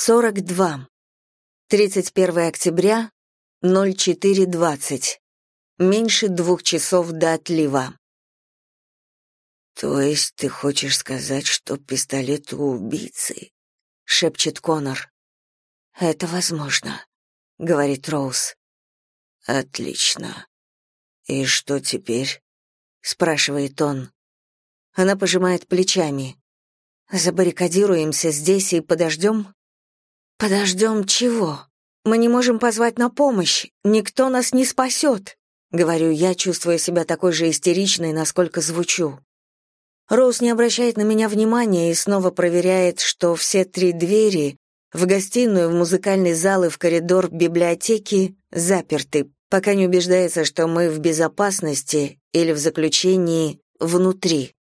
42. 31 октября, 04.20. Меньше двух часов до отлива. «То есть ты хочешь сказать, что пистолет у убийцы?» — шепчет Конор. «Это возможно», — говорит Роуз. «Отлично. И что теперь?» — спрашивает он. Она пожимает плечами. «Забаррикадируемся здесь и подождем?» «Подождем чего? Мы не можем позвать на помощь. Никто нас не спасет», — говорю я, чувствуя себя такой же истеричной, насколько звучу. Роуз не обращает на меня внимания и снова проверяет, что все три двери в гостиную, в музыкальный зал и в коридор библиотеки заперты, пока не убеждается, что мы в безопасности или в заключении внутри.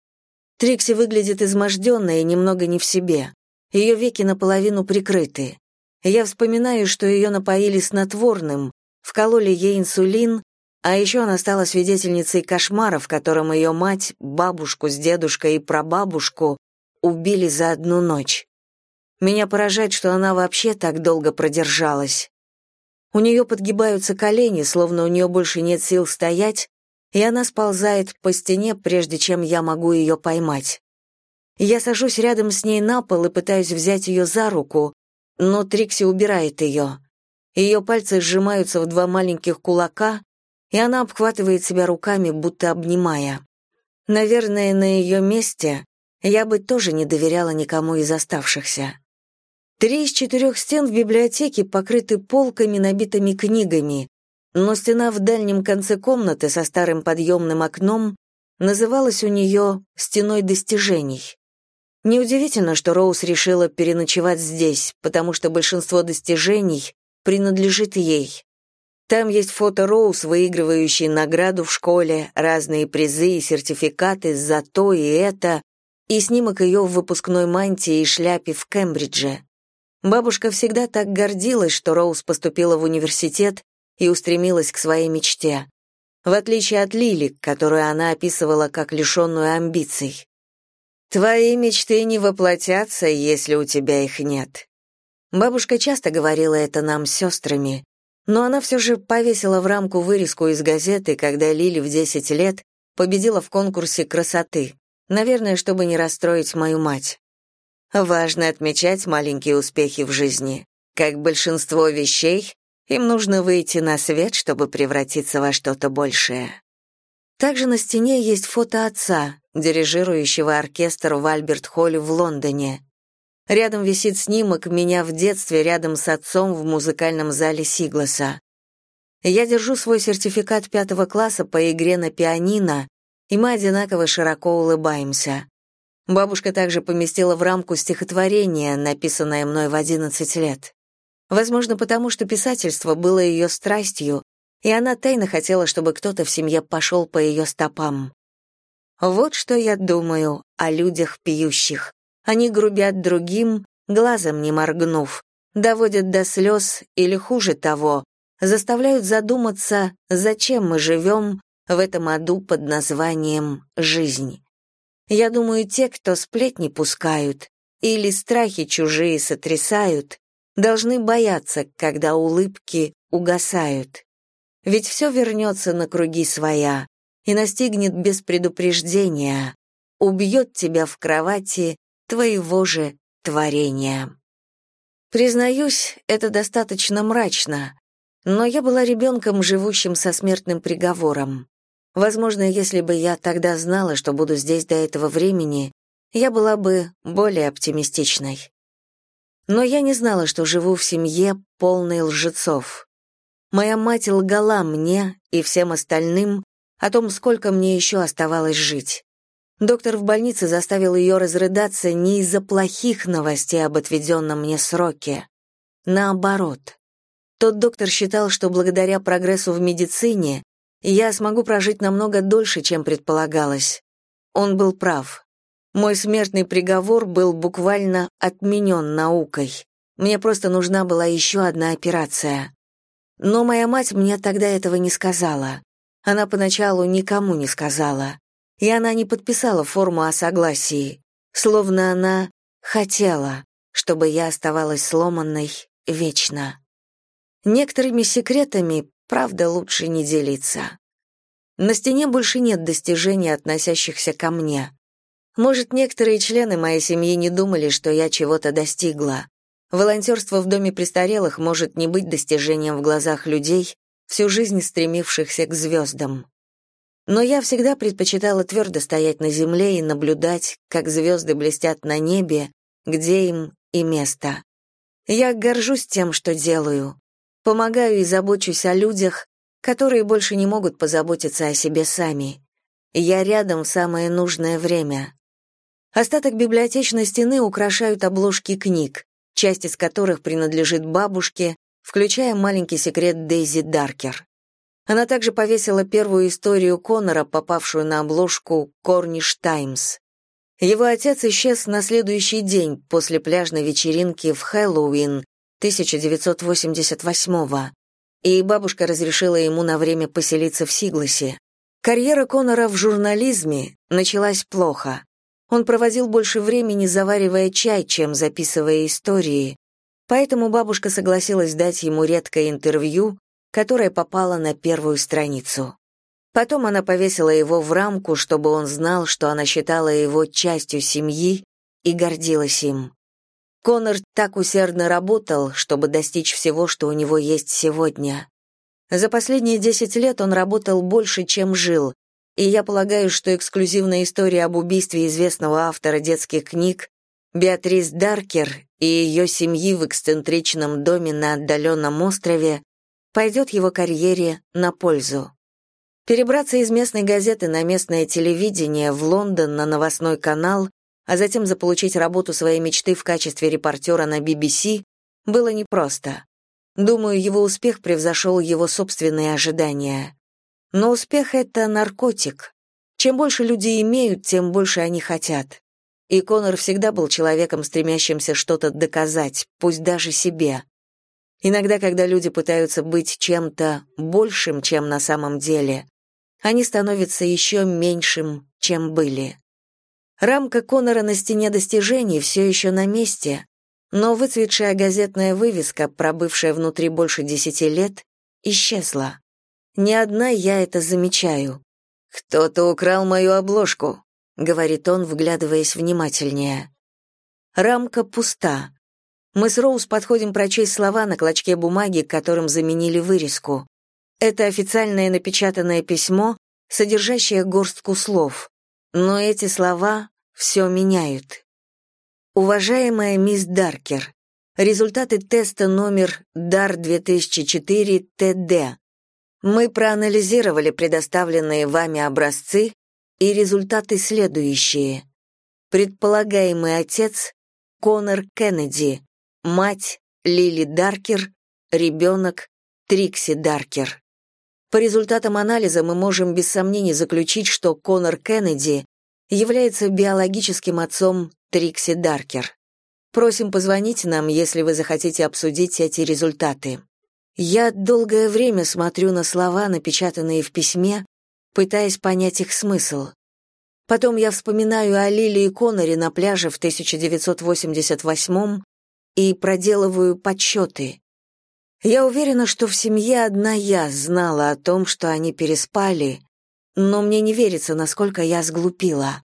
Трикси выглядит изможденной и немного не в себе. Ее веки наполовину прикрыты. Я вспоминаю, что ее напоили снотворным, вкололи ей инсулин, а еще она стала свидетельницей кошмара, в котором ее мать, бабушку с дедушкой и прабабушку убили за одну ночь. Меня поражает, что она вообще так долго продержалась. У нее подгибаются колени, словно у нее больше нет сил стоять, и она сползает по стене, прежде чем я могу ее поймать. Я сажусь рядом с ней на пол и пытаюсь взять ее за руку, но Трикси убирает ее. Ее пальцы сжимаются в два маленьких кулака, и она обхватывает себя руками, будто обнимая. Наверное, на ее месте я бы тоже не доверяла никому из оставшихся. Три из четырех стен в библиотеке покрыты полками, набитыми книгами, но стена в дальнем конце комнаты со старым подъемным окном называлась у нее «стеной достижений». Неудивительно, что Роуз решила переночевать здесь, потому что большинство достижений принадлежит ей. Там есть фото Роуз, выигрывающей награду в школе, разные призы и сертификаты за то и это, и снимок ее в выпускной мантии и шляпе в Кембридже. Бабушка всегда так гордилась, что Роуз поступила в университет и устремилась к своей мечте. В отличие от Лили, которую она описывала как лишенную амбиций. Твои мечты не воплотятся, если у тебя их нет. Бабушка часто говорила это нам с сестрами, но она все же повесила в рамку вырезку из газеты, когда Лили в 10 лет победила в конкурсе красоты, наверное, чтобы не расстроить мою мать. Важно отмечать маленькие успехи в жизни. Как большинство вещей, им нужно выйти на свет, чтобы превратиться во что-то большее. Также на стене есть фото отца, дирижирующего оркестр в Альберт-Холле в Лондоне. Рядом висит снимок меня в детстве рядом с отцом в музыкальном зале Сигласа. Я держу свой сертификат пятого класса по игре на пианино, и мы одинаково широко улыбаемся. Бабушка также поместила в рамку стихотворение, написанное мной в 11 лет. Возможно, потому что писательство было ее страстью, и она тайно хотела, чтобы кто-то в семье пошел по ее стопам. Вот что я думаю о людях пьющих. Они грубят другим, глазом не моргнув, доводят до слез или, хуже того, заставляют задуматься, зачем мы живем в этом аду под названием «жизнь». Я думаю, те, кто сплетни пускают или страхи чужие сотрясают, должны бояться, когда улыбки угасают ведь все вернется на круги своя и настигнет без предупреждения, убьет тебя в кровати твоего же творения. Признаюсь, это достаточно мрачно, но я была ребенком, живущим со смертным приговором. Возможно, если бы я тогда знала, что буду здесь до этого времени, я была бы более оптимистичной. Но я не знала, что живу в семье полной лжецов. Моя мать лгала мне и всем остальным о том, сколько мне еще оставалось жить. Доктор в больнице заставил ее разрыдаться не из-за плохих новостей об отведенном мне сроке. Наоборот. Тот доктор считал, что благодаря прогрессу в медицине я смогу прожить намного дольше, чем предполагалось. Он был прав. Мой смертный приговор был буквально отменен наукой. Мне просто нужна была еще одна операция. Но моя мать мне тогда этого не сказала. Она поначалу никому не сказала. И она не подписала форму о согласии, словно она хотела, чтобы я оставалась сломанной вечно. Некоторыми секретами, правда, лучше не делиться. На стене больше нет достижений, относящихся ко мне. Может, некоторые члены моей семьи не думали, что я чего-то достигла. Волонтерство в доме престарелых может не быть достижением в глазах людей, всю жизнь стремившихся к звездам. Но я всегда предпочитала твердо стоять на земле и наблюдать, как звезды блестят на небе, где им и место. Я горжусь тем, что делаю. Помогаю и забочусь о людях, которые больше не могут позаботиться о себе сами. Я рядом в самое нужное время. Остаток библиотечной стены украшают обложки книг, часть из которых принадлежит бабушке, включая маленький секрет Дейзи Даркер. Она также повесила первую историю Коннора, попавшую на обложку «Корниш Таймс». Его отец исчез на следующий день после пляжной вечеринки в Хэллоуин 1988-го, и бабушка разрешила ему на время поселиться в Сигласе. Карьера Коннора в журнализме началась плохо. Он проводил больше времени, заваривая чай, чем записывая истории, поэтому бабушка согласилась дать ему редкое интервью, которое попало на первую страницу. Потом она повесила его в рамку, чтобы он знал, что она считала его частью семьи и гордилась им. Конор так усердно работал, чтобы достичь всего, что у него есть сегодня. За последние десять лет он работал больше, чем жил, и я полагаю, что эксклюзивная история об убийстве известного автора детских книг Беатрис Даркер и ее семьи в эксцентричном доме на отдаленном острове пойдет его карьере на пользу. Перебраться из местной газеты на местное телевидение в Лондон на новостной канал, а затем заполучить работу своей мечты в качестве репортера на BBC было непросто. Думаю, его успех превзошел его собственные ожидания. Но успех — это наркотик. Чем больше люди имеют, тем больше они хотят. И Конор всегда был человеком, стремящимся что-то доказать, пусть даже себе. Иногда, когда люди пытаются быть чем-то большим, чем на самом деле, они становятся еще меньшим, чем были. Рамка Конора на стене достижений все еще на месте, но выцветшая газетная вывеска, пробывшая внутри больше десяти лет, исчезла. Не одна я это замечаю. «Кто-то украл мою обложку», — говорит он, вглядываясь внимательнее. Рамка пуста. Мы с Роуз подходим прочесть слова на клочке бумаги, которым заменили вырезку. Это официальное напечатанное письмо, содержащее горстку слов, но эти слова все меняют. Уважаемая мисс Даркер, результаты теста номер DAR-2004 ТД. Мы проанализировали предоставленные вами образцы, и результаты следующие. Предполагаемый отец — Конор Кеннеди, мать — Лили Даркер, ребенок — Трикси Даркер. По результатам анализа мы можем без сомнений заключить, что Конор Кеннеди является биологическим отцом Трикси Даркер. Просим позвонить нам, если вы захотите обсудить эти результаты. Я долгое время смотрю на слова, напечатанные в письме, пытаясь понять их смысл. Потом я вспоминаю о Лили и Коноре на пляже в 1988 и проделываю подсчеты. Я уверена, что в семье одна я знала о том, что они переспали, но мне не верится, насколько я сглупила.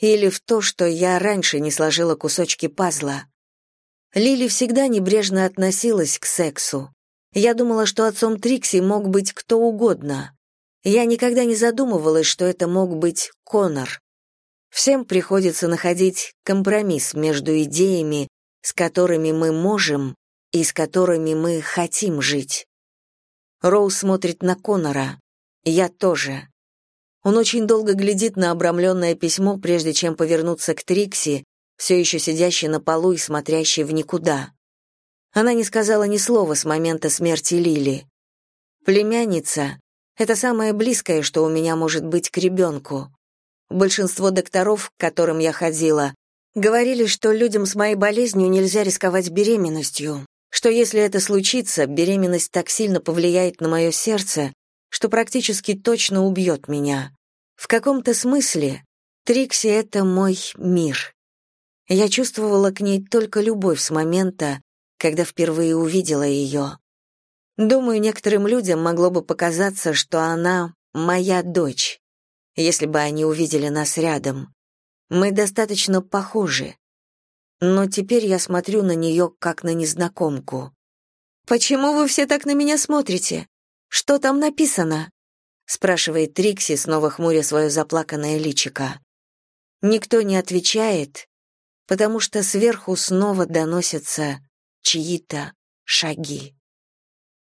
Или в то, что я раньше не сложила кусочки пазла. Лили всегда небрежно относилась к сексу. Я думала, что отцом Трикси мог быть кто угодно. Я никогда не задумывалась, что это мог быть Конор. Всем приходится находить компромисс между идеями, с которыми мы можем, и с которыми мы хотим жить. Роуз смотрит на Конора. Я тоже. Он очень долго глядит на обрамленное письмо, прежде чем повернуться к Трикси, все еще сидящей на полу и смотрящей в никуда. Она не сказала ни слова с момента смерти Лили. Племянница — это самое близкое, что у меня может быть к ребенку. Большинство докторов, к которым я ходила, говорили, что людям с моей болезнью нельзя рисковать беременностью, что если это случится, беременность так сильно повлияет на мое сердце, что практически точно убьет меня. В каком-то смысле Трикси — это мой мир. Я чувствовала к ней только любовь с момента, когда впервые увидела ее. Думаю, некоторым людям могло бы показаться, что она моя дочь, если бы они увидели нас рядом. Мы достаточно похожи. Но теперь я смотрю на нее как на незнакомку. «Почему вы все так на меня смотрите? Что там написано?» спрашивает Трикси, снова хмуря свое заплаканное личико. Никто не отвечает, потому что сверху снова доносятся чьи-то шаги.